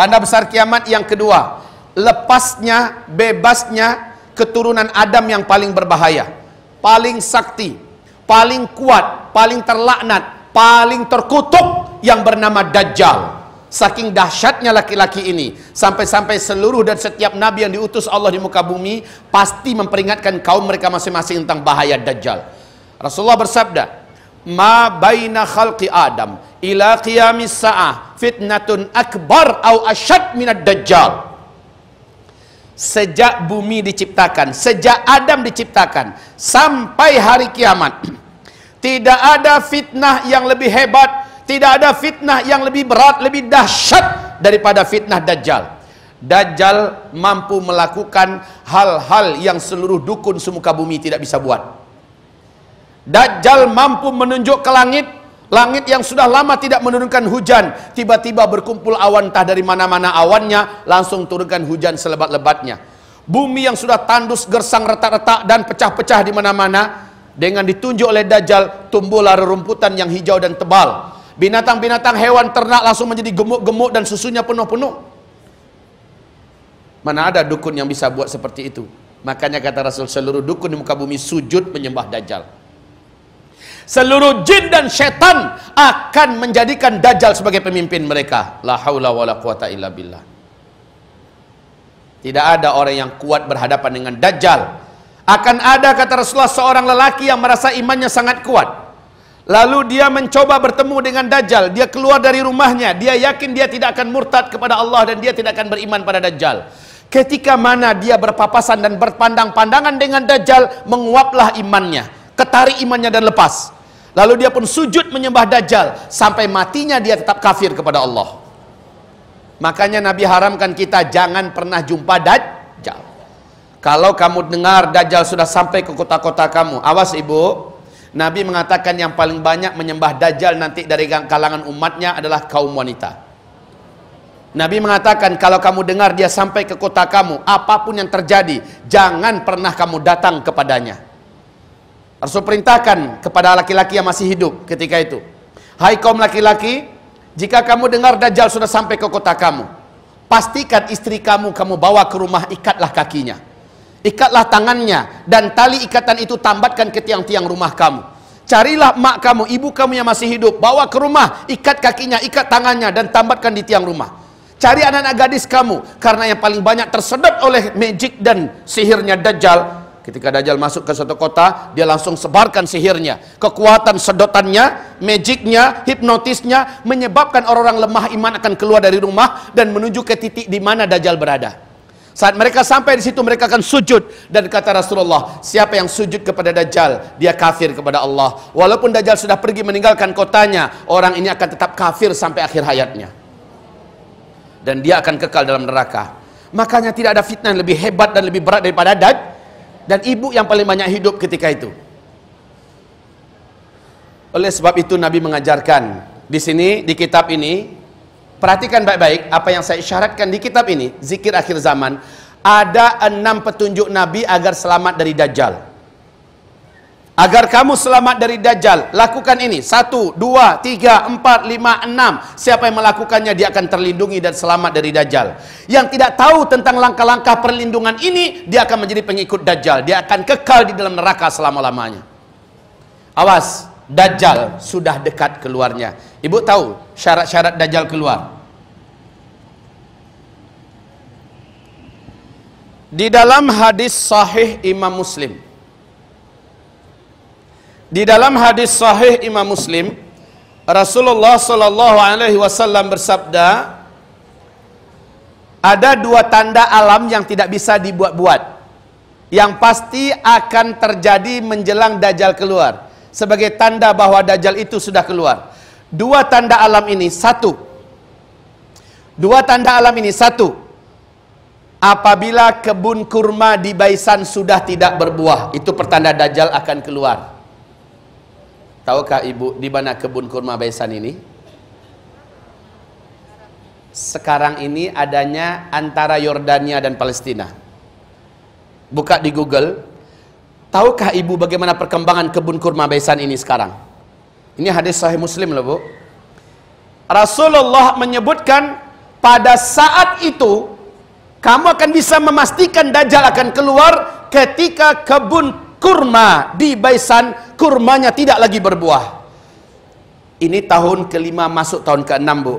Tanda besar kiamat yang kedua, lepasnya, bebasnya keturunan Adam yang paling berbahaya, paling sakti, paling kuat, paling terlaknat, paling terkutuk yang bernama Dajjal. Saking dahsyatnya laki-laki ini Sampai-sampai seluruh dan setiap nabi yang diutus Allah di muka bumi Pasti memperingatkan kaum mereka masing-masing tentang bahaya Dajjal Rasulullah bersabda Ma baina khalqi Adam Ila qiyamis sa'ah Fitnatun akbar au asyad minad Dajjal Sejak bumi diciptakan Sejak Adam diciptakan Sampai hari kiamat Tidak ada fitnah yang lebih hebat tidak ada fitnah yang lebih berat, lebih dahsyat daripada fitnah Dajjal. Dajjal mampu melakukan hal-hal yang seluruh dukun semuka bumi tidak bisa buat. Dajjal mampu menunjuk ke langit, langit yang sudah lama tidak menurunkan hujan, tiba-tiba berkumpul awan entah dari mana-mana awannya, langsung turunkan hujan selebat-lebatnya. Bumi yang sudah tandus, gersang, retak-retak dan pecah-pecah di mana-mana, dengan ditunjuk oleh Dajjal, tumbuhlah rerumputan yang hijau dan tebal Binatang-binatang hewan ternak langsung menjadi gemuk-gemuk dan susunya penuh-penuh. Mana ada dukun yang bisa buat seperti itu? Makanya kata Rasul seluruh dukun di muka bumi sujud menyembah Dajjal. Seluruh jin dan setan akan menjadikan Dajjal sebagai pemimpin mereka. La haula wala quwata illa billah. Tidak ada orang yang kuat berhadapan dengan Dajjal. Akan ada kata Rasulullah seorang lelaki yang merasa imannya sangat kuat Lalu dia mencoba bertemu dengan Dajjal. Dia keluar dari rumahnya. Dia yakin dia tidak akan murtad kepada Allah dan dia tidak akan beriman pada Dajjal. Ketika mana dia berpapasan dan berpandang-pandangan dengan Dajjal, menguaplah imannya. Ketarik imannya dan lepas. Lalu dia pun sujud menyembah Dajjal. Sampai matinya dia tetap kafir kepada Allah. Makanya Nabi haramkan kita jangan pernah jumpa Dajjal. Kalau kamu dengar Dajjal sudah sampai ke kota-kota kamu, awas ibu, Nabi mengatakan yang paling banyak menyembah Dajjal nanti dari kalangan umatnya adalah kaum wanita. Nabi mengatakan kalau kamu dengar dia sampai ke kota kamu, apa pun yang terjadi, jangan pernah kamu datang kepadanya. Rasul perintahkan kepada laki-laki yang masih hidup ketika itu. Hai kaum laki-laki, jika kamu dengar Dajjal sudah sampai ke kota kamu, pastikan istri kamu kamu bawa ke rumah ikatlah kakinya Ikatlah tangannya dan tali ikatan itu tambatkan ke tiang-tiang rumah kamu. Carilah mak kamu, ibu kamu yang masih hidup, bawa ke rumah, ikat kakinya, ikat tangannya dan tambatkan di tiang rumah. Cari anak-anak gadis kamu karena yang paling banyak tersedot oleh magic dan sihirnya Dajjal. Ketika Dajjal masuk ke suatu kota, dia langsung sebarkan sihirnya. Kekuatan sedotannya, magicnya, hipnotisnya menyebabkan orang-orang lemah iman akan keluar dari rumah dan menuju ke titik di mana Dajjal berada. Saat mereka sampai di situ mereka akan sujud dan kata Rasulullah, siapa yang sujud kepada Dajjal, dia kafir kepada Allah. Walaupun Dajjal sudah pergi meninggalkan kotanya, orang ini akan tetap kafir sampai akhir hayatnya. Dan dia akan kekal dalam neraka. Makanya tidak ada fitnah yang lebih hebat dan lebih berat daripada Daj dan ibu yang paling banyak hidup ketika itu. Oleh sebab itu Nabi mengajarkan di sini di kitab ini Perhatikan baik-baik apa yang saya isyaratkan di kitab ini, zikir akhir zaman. Ada enam petunjuk Nabi agar selamat dari Dajjal. Agar kamu selamat dari Dajjal, lakukan ini. Satu, dua, tiga, empat, lima, enam. Siapa yang melakukannya, dia akan terlindungi dan selamat dari Dajjal. Yang tidak tahu tentang langkah-langkah perlindungan ini, dia akan menjadi pengikut Dajjal. Dia akan kekal di dalam neraka selama-lamanya. Awas, Dajjal sudah dekat keluarnya. Ibu tahu syarat-syarat Dajjal keluar. Di dalam hadis sahih Imam Muslim. Di dalam hadis sahih Imam Muslim, Rasulullah sallallahu alaihi wasallam bersabda, ada dua tanda alam yang tidak bisa dibuat-buat. Yang pasti akan terjadi menjelang Dajjal keluar. Sebagai tanda bahwa Dajjal itu sudah keluar. Dua tanda alam ini, satu. Dua tanda alam ini, satu apabila kebun kurma di Baisan sudah tidak berbuah, itu pertanda Dajjal akan keluar. Tahukah ibu di mana kebun kurma Baisan ini? Sekarang ini adanya antara Yordania dan Palestina. Buka di Google. Tahukah ibu bagaimana perkembangan kebun kurma Baisan ini sekarang? Ini hadis sahih Muslim loh, Bu. Rasulullah menyebutkan pada saat itu kamu akan bisa memastikan Dajjal akan keluar ketika kebun kurma di Baisan kurmanya tidak lagi berbuah. Ini tahun kelima masuk tahun keenam bu.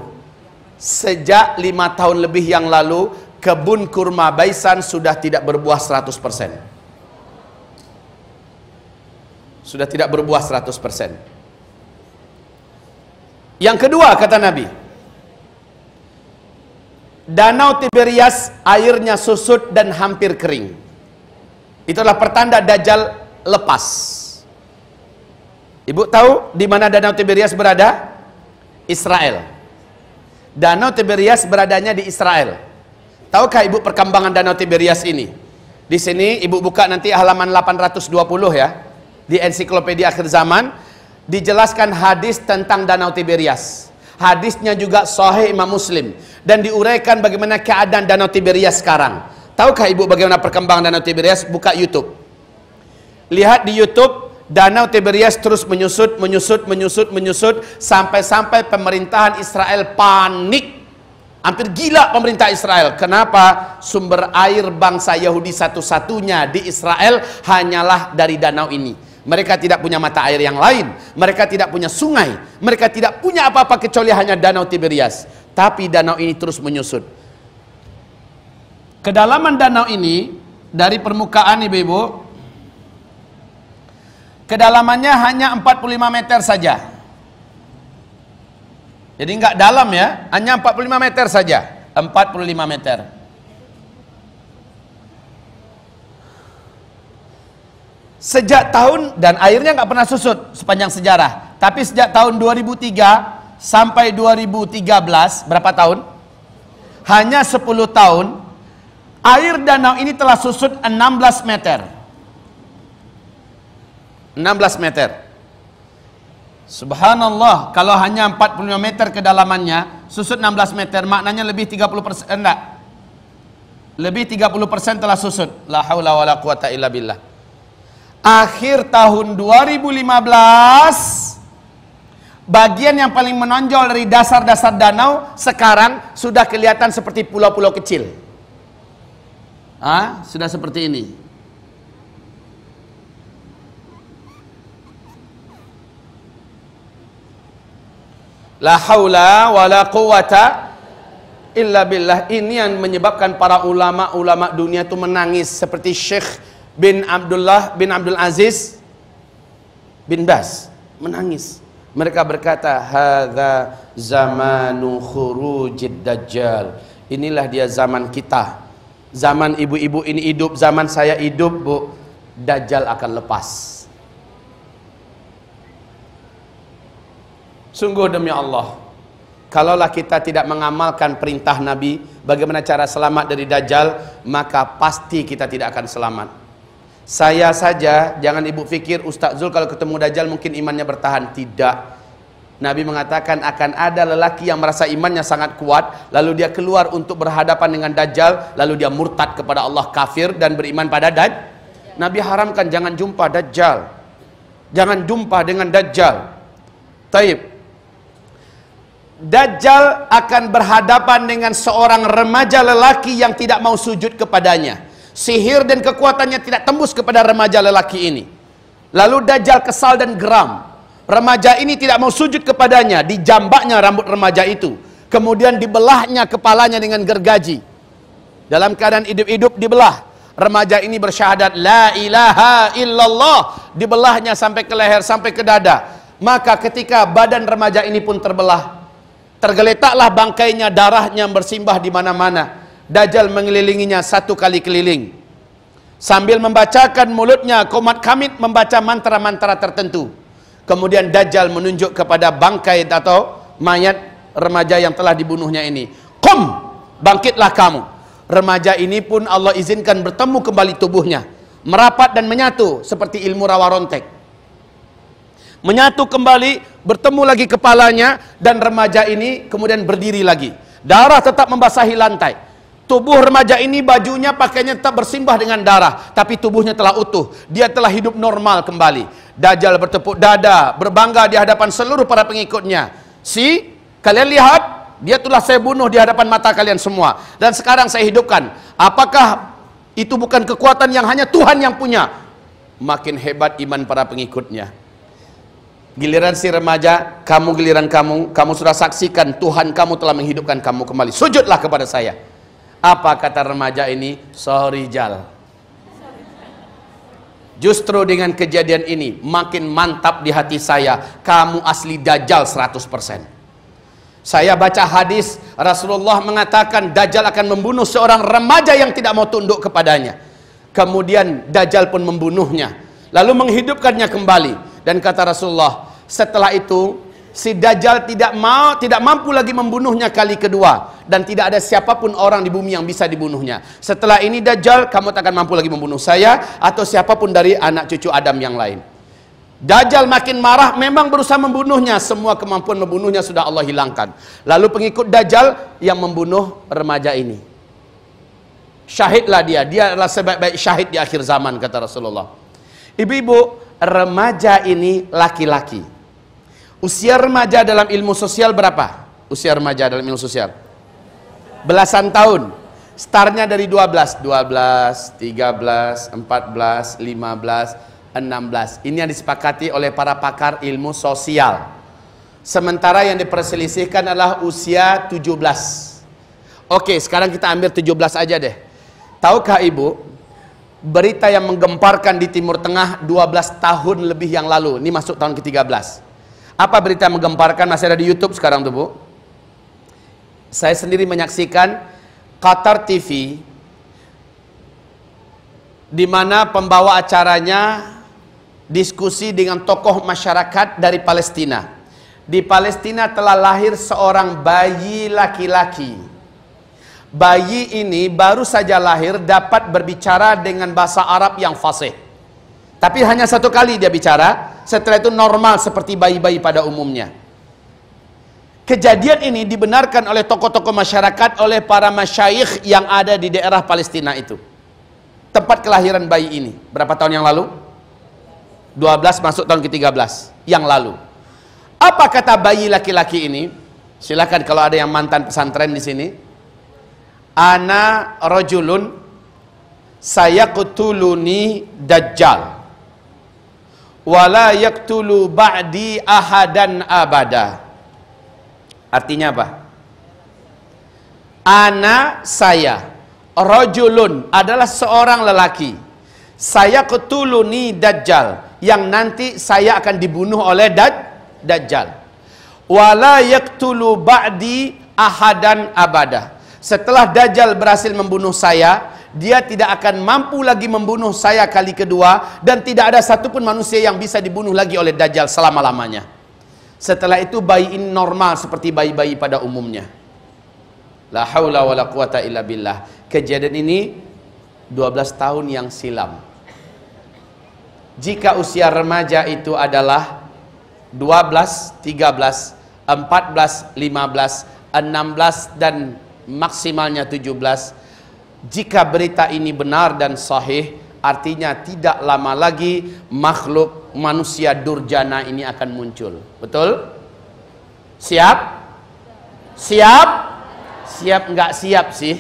Sejak lima tahun lebih yang lalu kebun kurma Baisan sudah tidak berbuah 100%. Sudah tidak berbuah 100%. Yang kedua kata Nabi, Danau Tiberias airnya susut dan hampir kering. Itulah pertanda Dajjal lepas. Ibu tahu di mana Danau Tiberias berada? Israel. Danau Tiberias beradanya di Israel. Tahukah Ibu perkembangan Danau Tiberias ini? Di sini Ibu buka nanti halaman 820 ya. Di ensiklopedia akhir zaman dijelaskan hadis tentang Danau Tiberias. Hadisnya juga sahih Imam Muslim dan diuraikan bagaimana keadaan Danau Tiberias sekarang. Tahukah Ibu bagaimana perkembangan Danau Tiberias? Buka YouTube. Lihat di YouTube Danau Tiberias terus menyusut, menyusut, menyusut, menyusut sampai-sampai pemerintahan Israel panik. Hampir gila pemerintah Israel. Kenapa? Sumber air bangsa Yahudi satu-satunya di Israel hanyalah dari danau ini. Mereka tidak punya mata air yang lain. Mereka tidak punya sungai. Mereka tidak punya apa-apa kecuali hanya danau Tiberias. Tapi danau ini terus menyusut. Kedalaman danau ini dari permukaan ibu-ibu kedalamannya hanya 45 meter saja. Jadi enggak dalam ya, hanya 45 meter saja. 45 meter. Sejak tahun dan airnya nggak pernah susut sepanjang sejarah. Tapi sejak tahun 2003 sampai 2013 berapa tahun? Hanya 10 tahun air danau ini telah susut 16 meter. 16 meter. Subhanallah, kalau hanya 45 meter kedalamannya, susut 16 meter, maknanya lebih 30 persen, enggak. Lebih 30 persen telah susut. La haula wa la quwata illa billah akhir tahun 2015 bagian yang paling menonjol dari dasar-dasar danau sekarang sudah kelihatan seperti pulau-pulau kecil. Ah, sudah seperti ini. La haula wa la quwata illa billah. Ini yang menyebabkan para ulama-ulama dunia itu menangis seperti Syekh bin Abdullah bin Abdul Aziz bin Bas menangis. Mereka berkata, "Hadza zamanu khurujid dajjal." Inilah dia zaman kita. Zaman ibu-ibu ini hidup, zaman saya hidup, Bu. Dajjal akan lepas. Sungguh demi Allah, kalaulah kita tidak mengamalkan perintah Nabi, bagaimana cara selamat dari Dajjal, maka pasti kita tidak akan selamat. Saya saja, jangan ibu fikir Ustaz Zul kalau ketemu Dajjal mungkin imannya bertahan. Tidak. Nabi mengatakan akan ada lelaki yang merasa imannya sangat kuat, lalu dia keluar untuk berhadapan dengan Dajjal, lalu dia murtad kepada Allah kafir dan beriman pada Dajjal. Nabi haramkan jangan jumpa Dajjal. Jangan jumpa dengan Dajjal. Taib. Dajjal akan berhadapan dengan seorang remaja lelaki yang tidak mau sujud kepadanya sihir dan kekuatannya tidak tembus kepada remaja lelaki ini. Lalu Dajjal kesal dan geram. Remaja ini tidak mau sujud kepadanya, dijambaknya rambut remaja itu. Kemudian dibelahnya kepalanya dengan gergaji. Dalam keadaan hidup-hidup dibelah. Remaja ini bersyahadat la ilaha illallah, dibelahnya sampai ke leher sampai ke dada. Maka ketika badan remaja ini pun terbelah, tergeletaklah bangkainya, darahnya bersimbah di mana-mana. Dajjal mengelilinginya satu kali keliling. Sambil membacakan mulutnya, komat kamit membaca mantra-mantra tertentu. Kemudian Dajjal menunjuk kepada bangkai atau mayat remaja yang telah dibunuhnya ini. Kum, bangkitlah kamu. Remaja ini pun Allah izinkan bertemu kembali tubuhnya. Merapat dan menyatu seperti ilmu rawa rontek. Menyatu kembali, bertemu lagi kepalanya dan remaja ini kemudian berdiri lagi. Darah tetap membasahi lantai. Tubuh remaja ini bajunya pakainya tetap bersimbah dengan darah, tapi tubuhnya telah utuh. Dia telah hidup normal kembali. Dajjal bertepuk dada, berbangga di hadapan seluruh para pengikutnya. Si, kalian lihat, Dia telah saya bunuh di hadapan mata kalian semua. Dan sekarang saya hidupkan. Apakah itu bukan kekuatan yang hanya Tuhan yang punya? Makin hebat iman para pengikutnya. Giliran si remaja, kamu giliran kamu, kamu sudah saksikan Tuhan kamu telah menghidupkan kamu kembali. Sujudlah kepada saya. Apa kata remaja ini? Sorry Jal. Justru dengan kejadian ini makin mantap di hati saya. Kamu asli dajjal 100%. Saya baca hadis Rasulullah mengatakan Dajjal akan membunuh seorang remaja yang tidak mau tunduk kepadanya. Kemudian Dajjal pun membunuhnya. Lalu menghidupkannya kembali. Dan kata Rasulullah, setelah itu si Dajjal tidak mau, tidak mampu lagi membunuhnya kali kedua. Dan tidak ada siapa pun orang di bumi yang bisa dibunuhnya. Setelah ini Dajjal, kamu tak akan mampu lagi membunuh saya atau siapa pun dari anak cucu Adam yang lain. Dajjal makin marah memang berusaha membunuhnya semua kemampuan membunuhnya sudah Allah hilangkan lalu pengikut Dajjal yang membunuh remaja ini syahidlah dia dia adalah sebaik-baik syahid di akhir zaman kata Rasulullah ibu-ibu remaja ini laki-laki usia remaja dalam ilmu sosial berapa usia remaja dalam ilmu sosial belasan tahun startnya dari 12 12 13 14 15 16. Ini yang disepakati oleh para pakar ilmu sosial. Sementara yang diperselisihkan adalah usia 17. Oke, sekarang kita ambil 17 aja deh. Tahukah Ibu, berita yang menggemparkan di Timur Tengah 12 tahun lebih yang lalu. Ini masuk tahun ke-13. Apa berita menggemparkan? Masih ada di YouTube sekarang tuh, Bu. Saya sendiri menyaksikan Qatar TV di mana pembawa acaranya diskusi dengan tokoh masyarakat dari Palestina. Di Palestina telah lahir seorang bayi laki-laki. Bayi ini baru saja lahir dapat berbicara dengan bahasa Arab yang fasih. Tapi hanya satu kali dia bicara, setelah itu normal seperti bayi-bayi pada umumnya. Kejadian ini dibenarkan oleh tokoh-tokoh masyarakat oleh para masyayikh yang ada di daerah Palestina itu. Tempat kelahiran bayi ini. Berapa tahun yang lalu? 12 masuk tahun ke-13 yang lalu. Apa kata bayi laki-laki ini? Silakan kalau ada yang mantan pesantren di sini. Ana rajulun sayaqtuluni dajjal. Wala yaqtulu ba'di ahadan abada. Artinya apa? Ana saya rajulun adalah seorang lelaki. Saya ketuluni dajjal yang nanti saya akan dibunuh oleh daj Dajjal. Wala yaktulu ba'di ahadan abada. Setelah Dajjal berhasil membunuh saya, dia tidak akan mampu lagi membunuh saya kali kedua dan tidak ada satupun manusia yang bisa dibunuh lagi oleh Dajjal selama-lamanya. Setelah itu bayi ini normal seperti bayi-bayi pada umumnya. La haula wala quwata illa billah. Kejadian ini 12 tahun yang silam jika usia remaja itu adalah 12, 13, 14, 15, 16 dan maksimalnya 17 jika berita ini benar dan sahih artinya tidak lama lagi makhluk manusia durjana ini akan muncul betul siap siap siap nggak siap sih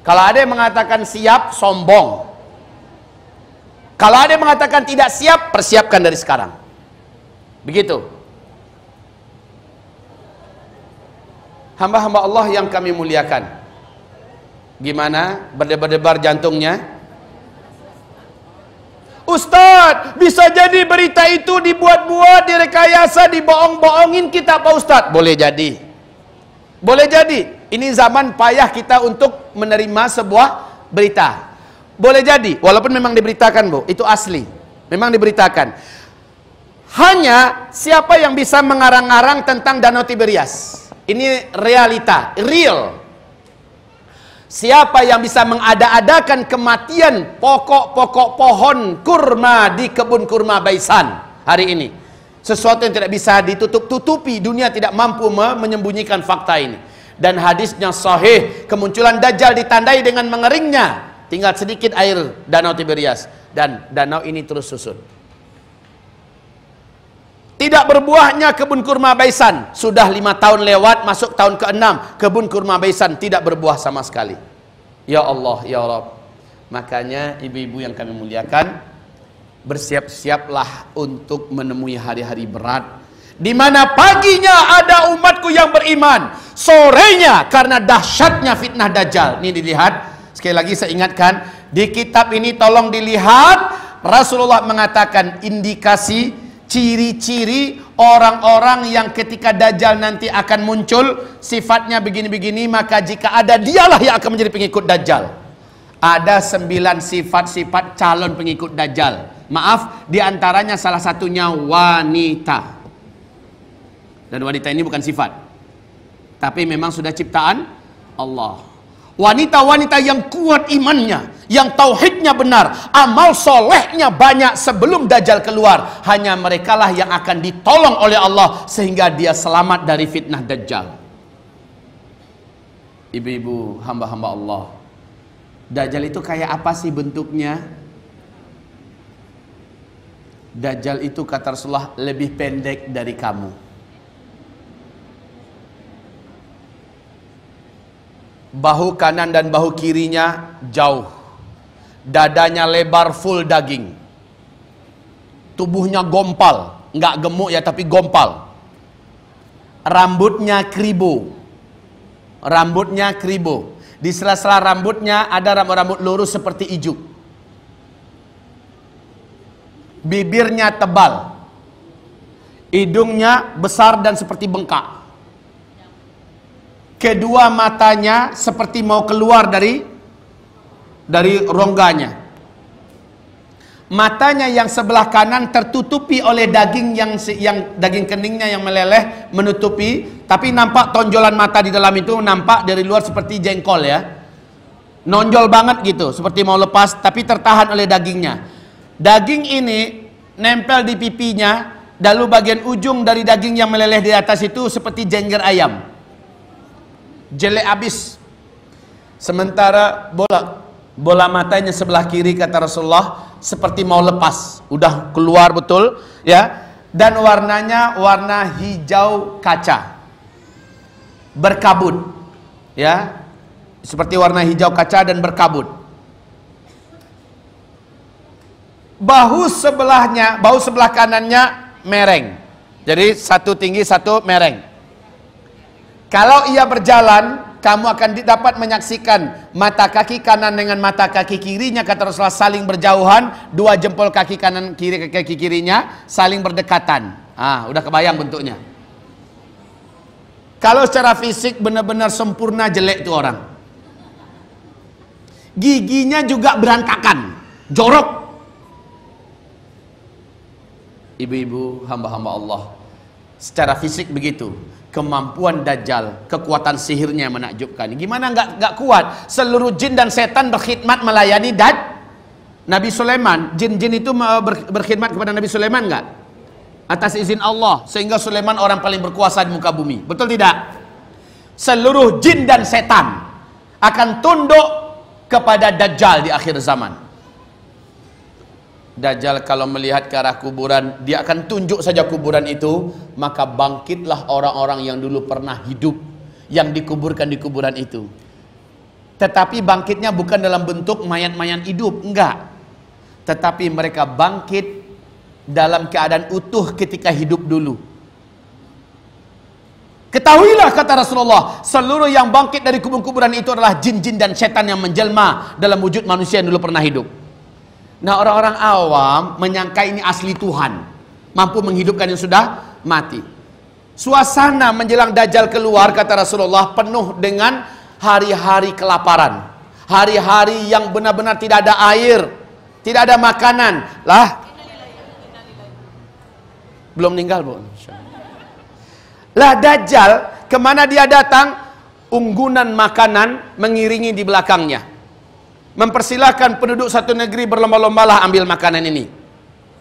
kalau ada yang mengatakan siap sombong kalau ada yang mengatakan tidak siap, persiapkan dari sekarang. Begitu. Hamba-hamba Allah yang kami muliakan. Gimana? Berdebar-debar jantungnya? Ustadz, bisa jadi berita itu dibuat-buat, direkayasa, dibohong-bohongin kita Pak Ustadz. Boleh jadi. Boleh jadi. Ini zaman payah kita untuk menerima sebuah berita. Boleh jadi, walaupun memang diberitakan, Bu, itu asli. Memang diberitakan. Hanya siapa yang bisa mengarang-arang tentang Danau Tiberias? Ini realita, real. Siapa yang bisa mengada-adakan kematian pokok-pokok pohon kurma di kebun kurma Baisan hari ini? Sesuatu yang tidak bisa ditutup-tutupi, dunia tidak mampu menyembunyikan fakta ini. Dan hadisnya sahih, kemunculan Dajjal ditandai dengan mengeringnya. Tinggal sedikit air danau Tiberias. Dan danau ini terus susut Tidak berbuahnya kebun kurma Baisan. Sudah lima tahun lewat, masuk tahun ke-6. Kebun kurma Baisan tidak berbuah sama sekali. Ya Allah, Ya Allah. Makanya ibu-ibu yang kami muliakan, bersiap-siaplah untuk menemui hari-hari berat. Di mana paginya ada umatku yang beriman. Sorenya karena dahsyatnya fitnah Dajjal. Ini dilihat. Sekali lagi saya ingatkan. Di kitab ini tolong dilihat. Rasulullah mengatakan indikasi ciri-ciri orang-orang yang ketika Dajjal nanti akan muncul sifatnya begini-begini maka jika ada dialah yang akan menjadi pengikut Dajjal. Ada sembilan sifat-sifat calon pengikut Dajjal. Maaf di antaranya salah satunya wanita. Dan wanita ini bukan sifat. Tapi memang sudah ciptaan Allah. Wanita-wanita yang kuat imannya, yang tauhidnya benar, amal solehnya banyak sebelum Dajjal keluar. Hanya merekalah yang akan ditolong oleh Allah sehingga dia selamat dari fitnah Dajjal. Ibu-ibu hamba-hamba Allah. Dajjal itu kayak apa sih bentuknya? Dajjal itu kata Rasulullah lebih pendek dari kamu. bahu kanan dan bahu kirinya jauh dadanya lebar full daging. Tubuhnya gompal. Nggak gemuk ya tapi gompal. Rambutnya kribo rambutnya kribo di sela-sela rambutnya ada rambut-rambut lurus seperti ijuk. Bibirnya tebal. Hidungnya besar dan seperti bengkak. Kedua matanya seperti mau keluar dari dari rongganya. Matanya yang sebelah kanan tertutupi oleh daging yang yang daging keningnya yang meleleh menutupi, tapi nampak tonjolan mata di dalam itu nampak dari luar seperti jengkol ya. Nonjol banget gitu, seperti mau lepas tapi tertahan oleh dagingnya. Daging ini nempel di pipinya, lalu bagian ujung dari daging yang meleleh di atas itu seperti jengger ayam jelek habis. Sementara bola bola matanya sebelah kiri kata Rasulullah seperti mau lepas, udah keluar betul, ya. Dan warnanya warna hijau kaca. Berkabut. Ya. Seperti warna hijau kaca dan berkabut. Bahu sebelahnya, bahu sebelah kanannya mereng. Jadi satu tinggi, satu mereng. Kalau ia berjalan, kamu akan dapat menyaksikan mata kaki kanan dengan mata kaki kirinya kata Rasulullah saling berjauhan, dua jempol kaki kanan kiri kaki kirinya saling berdekatan. Ah, udah kebayang bentuknya. Kalau secara fisik benar-benar sempurna jelek itu orang. Giginya juga berantakan, jorok. Ibu-ibu hamba-hamba Allah. Secara fisik begitu kemampuan Dajjal, kekuatan sihirnya menakjubkan. Gimana nggak nggak kuat? Seluruh jin dan setan berkhidmat melayani Dad Nabi Sulaiman. Jin-jin itu berkhidmat kepada Nabi Sulaiman nggak? Atas izin Allah, sehingga Sulaiman orang paling berkuasa di muka bumi. Betul tidak? Seluruh jin dan setan akan tunduk kepada Dajjal di akhir zaman. Dajjal kalau melihat ke arah kuburan dia akan tunjuk saja kuburan itu maka bangkitlah orang-orang yang dulu pernah hidup yang dikuburkan di kuburan itu. Tetapi bangkitnya bukan dalam bentuk mayat-mayat hidup enggak. Tetapi mereka bangkit dalam keadaan utuh ketika hidup dulu. Ketahuilah kata Rasulullah, seluruh yang bangkit dari kubur-kuburan itu adalah jin-jin dan setan yang menjelma dalam wujud manusia yang dulu pernah hidup. Nah orang-orang awam menyangka ini asli Tuhan. Mampu menghidupkan yang sudah mati. Suasana menjelang Dajjal keluar kata Rasulullah penuh dengan hari-hari kelaparan. Hari-hari yang benar-benar tidak ada air. Tidak ada makanan. Lah. Belum meninggal bu. Lah Dajjal ke mana dia datang? Unggunan makanan mengiringi di belakangnya mempersilahkan penduduk satu negeri berlomba-lombalah ambil makanan ini.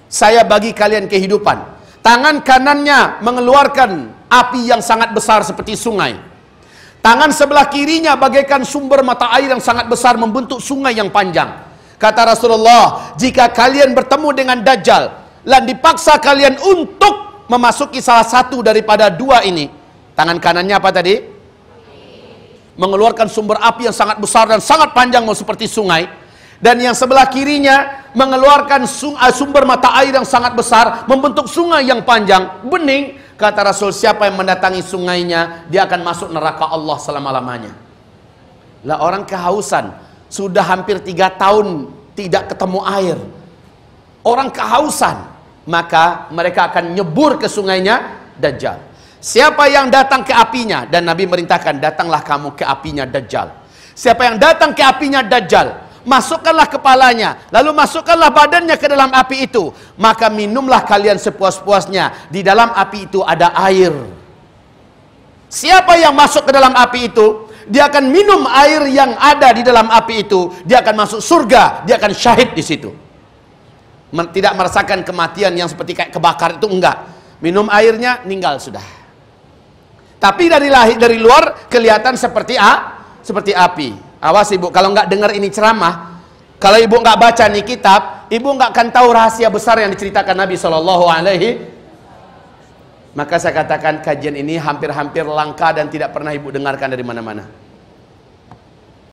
Saya bagi kalian kehidupan. Tangan kanannya mengeluarkan api yang sangat besar seperti sungai. Tangan sebelah kirinya bagaikan sumber mata air yang sangat besar membentuk sungai yang panjang. Kata Rasulullah, jika kalian bertemu dengan Dajjal dan dipaksa kalian untuk memasuki salah satu daripada dua ini, tangan kanannya apa tadi? Mengeluarkan sumber api yang sangat besar dan sangat panjang mau seperti sungai. Dan yang sebelah kirinya mengeluarkan eh, sumber mata air yang sangat besar, membentuk sungai yang panjang, bening. Kata Rasul, siapa yang mendatangi sungainya, dia akan masuk neraka Allah selama-lamanya. Lah orang kehausan, sudah hampir tiga tahun tidak ketemu air. Orang kehausan, maka mereka akan nyebur ke sungainya Dajjal. Siapa yang datang ke apinya dan Nabi merintahkan datanglah kamu ke apinya Dajjal. Siapa yang datang ke apinya Dajjal, masukkanlah kepalanya, lalu masukkanlah badannya ke dalam api itu, maka minumlah kalian sepuas-puasnya. Di dalam api itu ada air. Siapa yang masuk ke dalam api itu, dia akan minum air yang ada di dalam api itu, dia akan masuk surga, dia akan syahid di situ. Tidak merasakan kematian yang seperti kayak kebakar itu enggak. Minum airnya meninggal sudah. Tapi dari lahir dari luar kelihatan seperti a, seperti api. Awas ibu, kalau nggak dengar ini ceramah, kalau ibu nggak baca nih kitab, ibu nggak akan tahu rahasia besar yang diceritakan Nabi Shallallahu Alaihi. Maka saya katakan kajian ini hampir-hampir langka dan tidak pernah ibu dengarkan dari mana-mana.